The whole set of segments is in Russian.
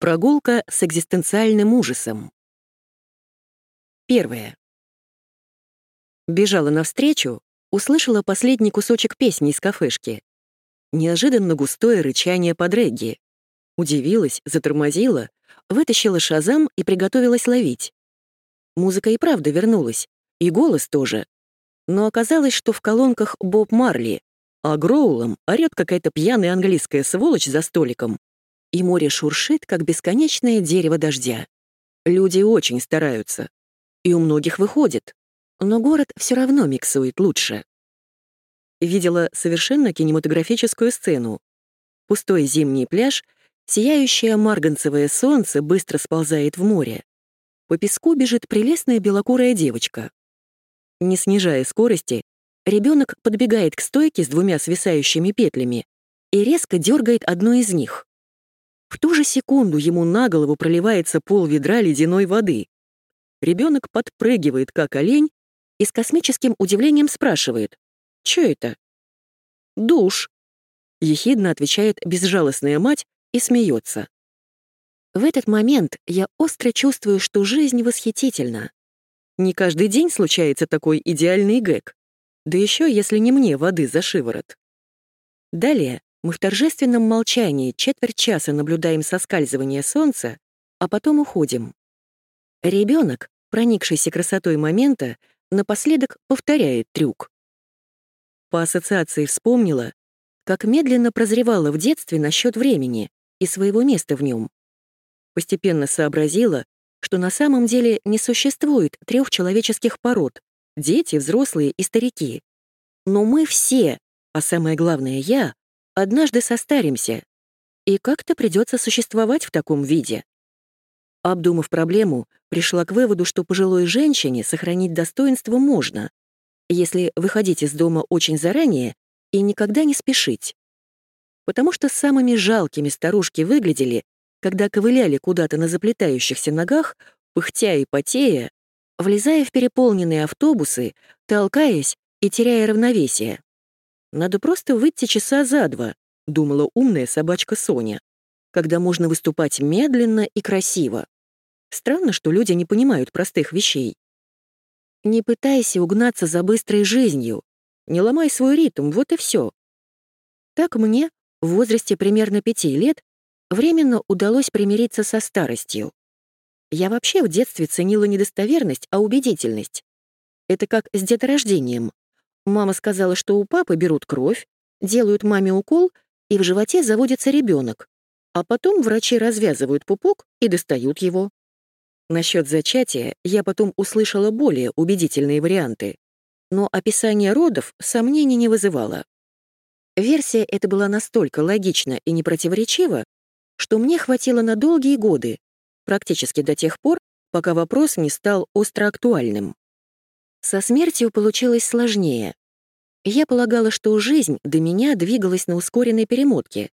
Прогулка с экзистенциальным ужасом. Первое. Бежала навстречу, услышала последний кусочек песни из кафешки. Неожиданно густое рычание под регги. Удивилась, затормозила, вытащила шазам и приготовилась ловить. Музыка и правда вернулась, и голос тоже. Но оказалось, что в колонках Боб Марли, а Гроулом орёт какая-то пьяная английская сволочь за столиком, и море шуршит, как бесконечное дерево дождя. Люди очень стараются. И у многих выходит. Но город все равно миксует лучше. Видела совершенно кинематографическую сцену. Пустой зимний пляж, сияющее марганцевое солнце быстро сползает в море. По песку бежит прелестная белокурая девочка. Не снижая скорости, ребенок подбегает к стойке с двумя свисающими петлями и резко дергает одну из них. В ту же секунду ему на голову проливается пол ведра ледяной воды. Ребенок подпрыгивает, как олень, и с космическим удивлением спрашивает «Чё это?» «Душ», — ехидно отвечает безжалостная мать и смеется. В этот момент я остро чувствую, что жизнь восхитительна. Не каждый день случается такой идеальный гэг. Да еще, если не мне воды за шиворот. Далее мы в торжественном молчании четверть часа наблюдаем соскальзывание солнца, а потом уходим. Ребенок, проникшийся красотой момента, напоследок повторяет трюк. По ассоциации вспомнила, как медленно прозревала в детстве насчет времени и своего места в нем. Постепенно сообразила, что на самом деле не существует трех человеческих пород — дети, взрослые и старики. Но мы все, а самое главное я, однажды состаримся, и как-то придется существовать в таком виде. Обдумав проблему, пришла к выводу, что пожилой женщине сохранить достоинство можно, если выходить из дома очень заранее и никогда не спешить. Потому что самыми жалкими старушки выглядели, когда ковыляли куда-то на заплетающихся ногах, пыхтя и потея, влезая в переполненные автобусы, толкаясь и теряя равновесие. Надо просто выйти часа за два, думала умная собачка Соня, когда можно выступать медленно и красиво. Странно, что люди не понимают простых вещей. Не пытайся угнаться за быстрой жизнью, не ломай свой ритм, вот и все. Так мне, в возрасте примерно пяти лет, временно удалось примириться со старостью. Я вообще в детстве ценила не достоверность, а убедительность. Это как с деторождением. Мама сказала, что у папы берут кровь, делают маме укол, и в животе заводится ребенок. А потом врачи развязывают пупок и достают его. Насчет зачатия я потом услышала более убедительные варианты, но описание родов сомнений не вызывало. Версия эта была настолько логична и непротиворечива, что мне хватило на долгие годы, практически до тех пор, пока вопрос не стал остро актуальным. Со смертью получилось сложнее. Я полагала, что жизнь до меня двигалась на ускоренной перемотке,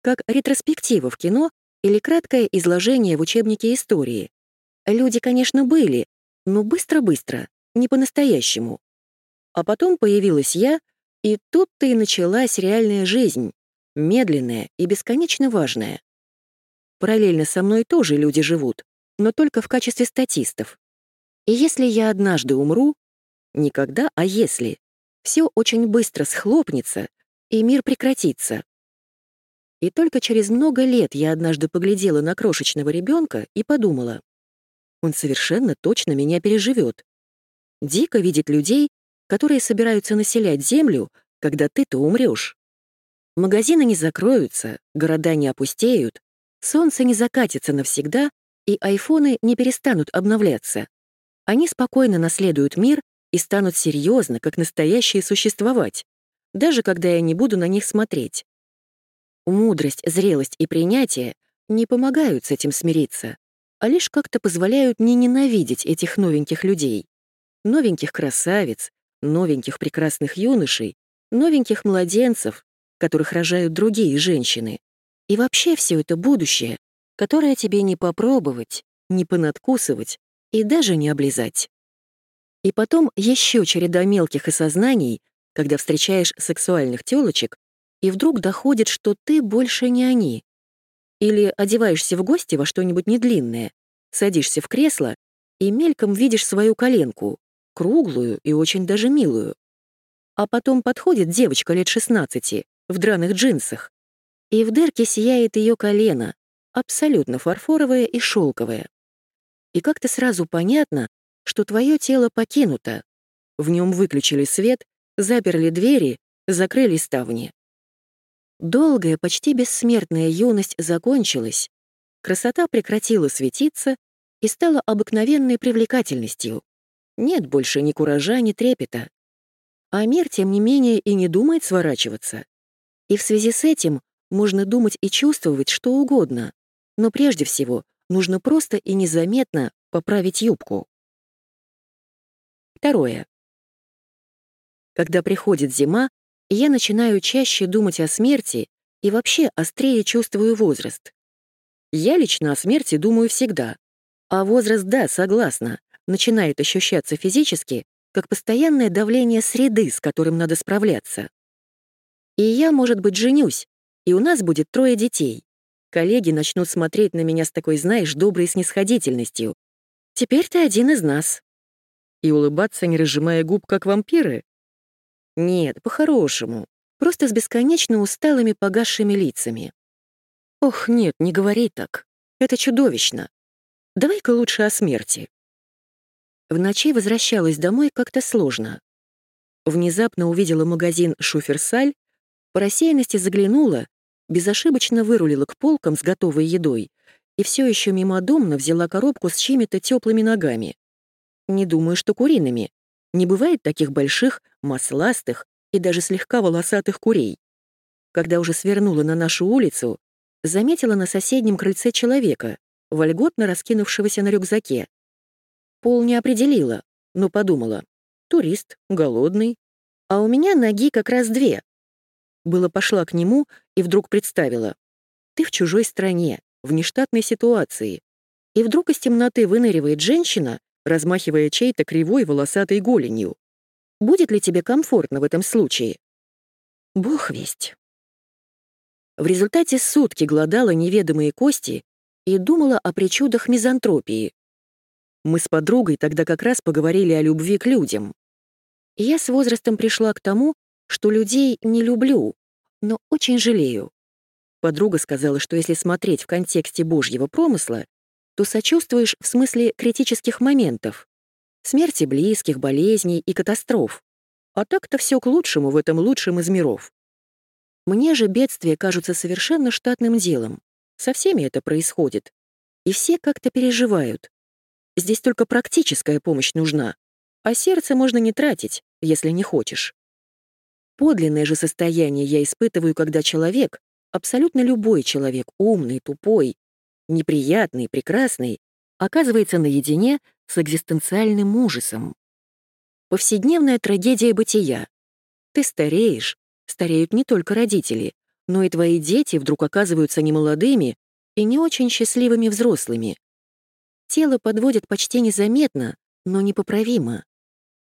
как ретроспектива в кино или краткое изложение в учебнике истории. Люди, конечно, были, но быстро-быстро, не по-настоящему. А потом появилась я, и тут-то и началась реальная жизнь, медленная и бесконечно важная. Параллельно со мной тоже люди живут, но только в качестве статистов. И если я однажды умру, Никогда, а если. Все очень быстро схлопнется, и мир прекратится. И только через много лет я однажды поглядела на крошечного ребенка и подумала, он совершенно точно меня переживет. Дико видеть людей, которые собираются населять Землю, когда ты-то умрешь. Магазины не закроются, города не опустеют, солнце не закатится навсегда, и айфоны не перестанут обновляться. Они спокойно наследуют мир и станут серьезно, как настоящие существовать, даже когда я не буду на них смотреть. Мудрость, зрелость и принятие не помогают с этим смириться, а лишь как-то позволяют не ненавидеть этих новеньких людей. Новеньких красавиц, новеньких прекрасных юношей, новеньких младенцев, которых рожают другие женщины. И вообще все это будущее, которое тебе не попробовать, не понадкусывать и даже не облизать. И потом еще череда мелких осознаний, когда встречаешь сексуальных тёлочек, и вдруг доходит, что ты больше не они. Или одеваешься в гости во что-нибудь недлинное, садишься в кресло и мельком видишь свою коленку, круглую и очень даже милую. А потом подходит девочка лет 16 в драных джинсах, и в дырке сияет ее колено, абсолютно фарфоровое и шелковое. И как-то сразу понятно, что твое тело покинуто. В нем выключили свет, заперли двери, закрыли ставни. Долгая, почти бессмертная юность закончилась, красота прекратила светиться и стала обыкновенной привлекательностью. Нет больше ни куража, ни трепета. А мир, тем не менее, и не думает сворачиваться. И в связи с этим можно думать и чувствовать что угодно, но прежде всего нужно просто и незаметно поправить юбку. Второе. Когда приходит зима, я начинаю чаще думать о смерти и вообще острее чувствую возраст. Я лично о смерти думаю всегда. А возраст, да, согласна, начинает ощущаться физически, как постоянное давление среды, с которым надо справляться. И я, может быть, женюсь, и у нас будет трое детей. Коллеги начнут смотреть на меня с такой, знаешь, доброй снисходительностью. Теперь ты один из нас. И улыбаться, не разжимая губ, как вампиры? Нет, по-хорошему. Просто с бесконечно усталыми погасшими лицами. Ох, нет, не говори так. Это чудовищно. Давай-ка лучше о смерти. В ночи возвращалась домой как-то сложно. Внезапно увидела магазин «Шуферсаль», по рассеянности заглянула, безошибочно вырулила к полкам с готовой едой и все еще мимодомно взяла коробку с чьими-то теплыми ногами. Не думаю, что куриными. Не бывает таких больших, масластых и даже слегка волосатых курей. Когда уже свернула на нашу улицу, заметила на соседнем крыльце человека, вольготно раскинувшегося на рюкзаке. Пол не определила, но подумала. Турист, голодный. А у меня ноги как раз две. Было пошла к нему и вдруг представила. Ты в чужой стране, в нештатной ситуации. И вдруг из темноты выныривает женщина, размахивая чьей-то кривой волосатой голенью. Будет ли тебе комфортно в этом случае? Бог весть. В результате сутки глодала неведомые кости и думала о причудах мизантропии. Мы с подругой тогда как раз поговорили о любви к людям. Я с возрастом пришла к тому, что людей не люблю, но очень жалею. Подруга сказала, что если смотреть в контексте Божьего промысла, то сочувствуешь в смысле критических моментов. Смерти близких, болезней и катастроф. А так-то все к лучшему в этом лучшем из миров. Мне же бедствия кажутся совершенно штатным делом. Со всеми это происходит. И все как-то переживают. Здесь только практическая помощь нужна, а сердце можно не тратить, если не хочешь. Подлинное же состояние я испытываю, когда человек, абсолютно любой человек, умный, тупой, неприятный, прекрасный, оказывается наедине с экзистенциальным ужасом. Повседневная трагедия бытия. Ты стареешь, стареют не только родители, но и твои дети вдруг оказываются немолодыми и не очень счастливыми взрослыми. Тело подводит почти незаметно, но непоправимо.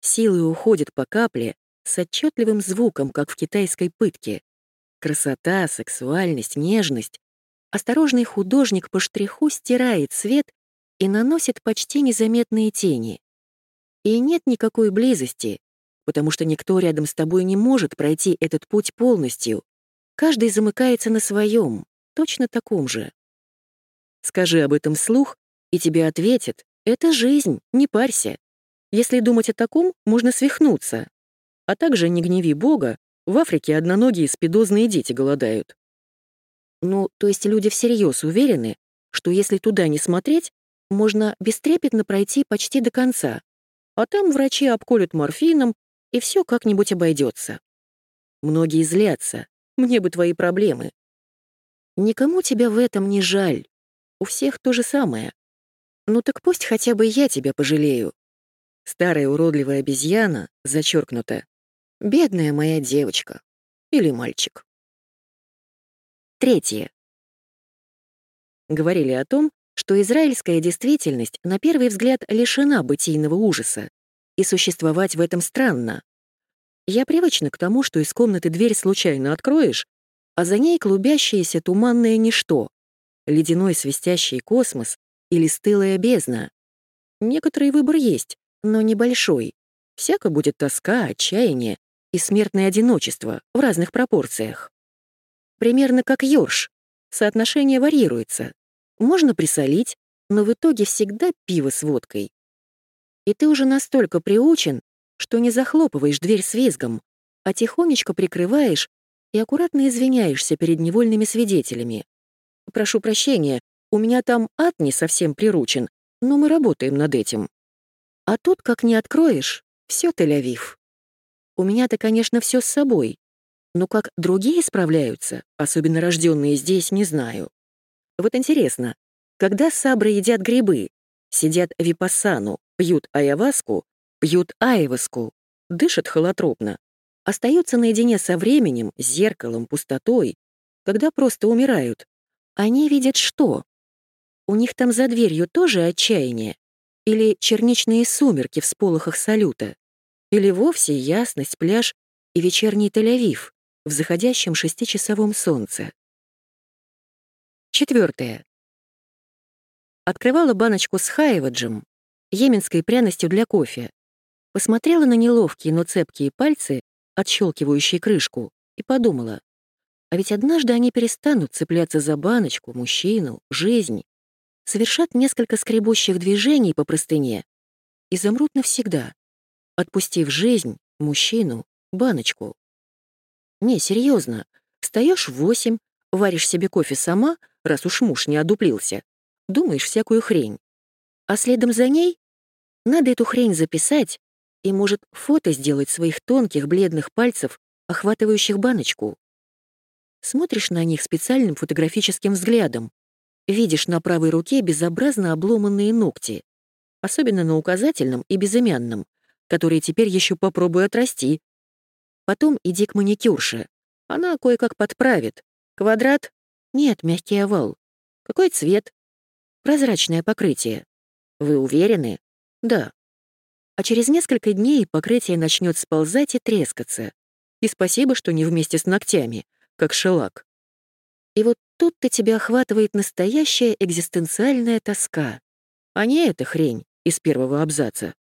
Силы уходят по капле с отчетливым звуком, как в китайской пытке. Красота, сексуальность, нежность Осторожный художник по штриху стирает свет и наносит почти незаметные тени. И нет никакой близости, потому что никто рядом с тобой не может пройти этот путь полностью. Каждый замыкается на своем, точно таком же. Скажи об этом вслух, и тебе ответят, это жизнь, не парься. Если думать о таком, можно свихнуться. А также не гневи Бога, в Африке одноногие спидозные дети голодают. Ну, то есть люди всерьез уверены, что если туда не смотреть, можно бестрепетно пройти почти до конца, а там врачи обколют морфином, и все как-нибудь обойдется. Многие злятся. Мне бы твои проблемы. Никому тебя в этом не жаль. У всех то же самое. Ну так пусть хотя бы я тебя пожалею. Старая уродливая обезьяна, зачеркнута. Бедная моя девочка. Или мальчик. Третье. Говорили о том, что израильская действительность на первый взгляд лишена бытийного ужаса, и существовать в этом странно. Я привычна к тому, что из комнаты дверь случайно откроешь, а за ней клубящееся туманное ничто. ледяной свистящий космос или стылая бездна. Некоторый выбор есть, но небольшой. Всяко будет тоска, отчаяние и смертное одиночество в разных пропорциях. Примерно как ёрш. Соотношение варьируется. Можно присолить, но в итоге всегда пиво с водкой. И ты уже настолько приучен, что не захлопываешь дверь с визгом, а тихонечко прикрываешь и аккуратно извиняешься перед невольными свидетелями. Прошу прощения, у меня там ад не совсем приручен, но мы работаем над этим. А тут, как не откроешь, все Тель-Авив. У меня-то, конечно, все с собой, но как другие справляются, особенно рожденные здесь, не знаю. Вот интересно, когда сабры едят грибы, сидят випассану, пьют аяваску, пьют айваску, дышат холотропно, остаются наедине со временем, зеркалом, пустотой, когда просто умирают, они видят что? У них там за дверью тоже отчаяние? Или черничные сумерки в сполохах салюта? Или вовсе ясность, пляж и вечерний Тель-Авив в заходящем шестичасовом солнце? Четвертое. Открывала баночку с хайваджем, йеменской пряностью для кофе. Посмотрела на неловкие, но цепкие пальцы, отщелкивающие крышку, и подумала, а ведь однажды они перестанут цепляться за баночку, мужчину, жизнь, совершат несколько скребущих движений по простыне и замрут навсегда, отпустив жизнь, мужчину, баночку. Не, серьезно, встаешь в восемь, варишь себе кофе сама, раз уж муж не одуплился, думаешь всякую хрень. А следом за ней надо эту хрень записать и, может, фото сделать своих тонких бледных пальцев, охватывающих баночку. Смотришь на них специальным фотографическим взглядом. Видишь на правой руке безобразно обломанные ногти, особенно на указательном и безымянном, которые теперь еще попробуй отрасти. Потом иди к маникюрше. Она кое-как подправит. Квадрат? Нет, мягкий овал. Какой цвет? Прозрачное покрытие. Вы уверены? Да. А через несколько дней покрытие начнет сползать и трескаться. И спасибо, что не вместе с ногтями — как шелак. И вот тут-то тебя охватывает настоящая экзистенциальная тоска, а не эта хрень из первого абзаца.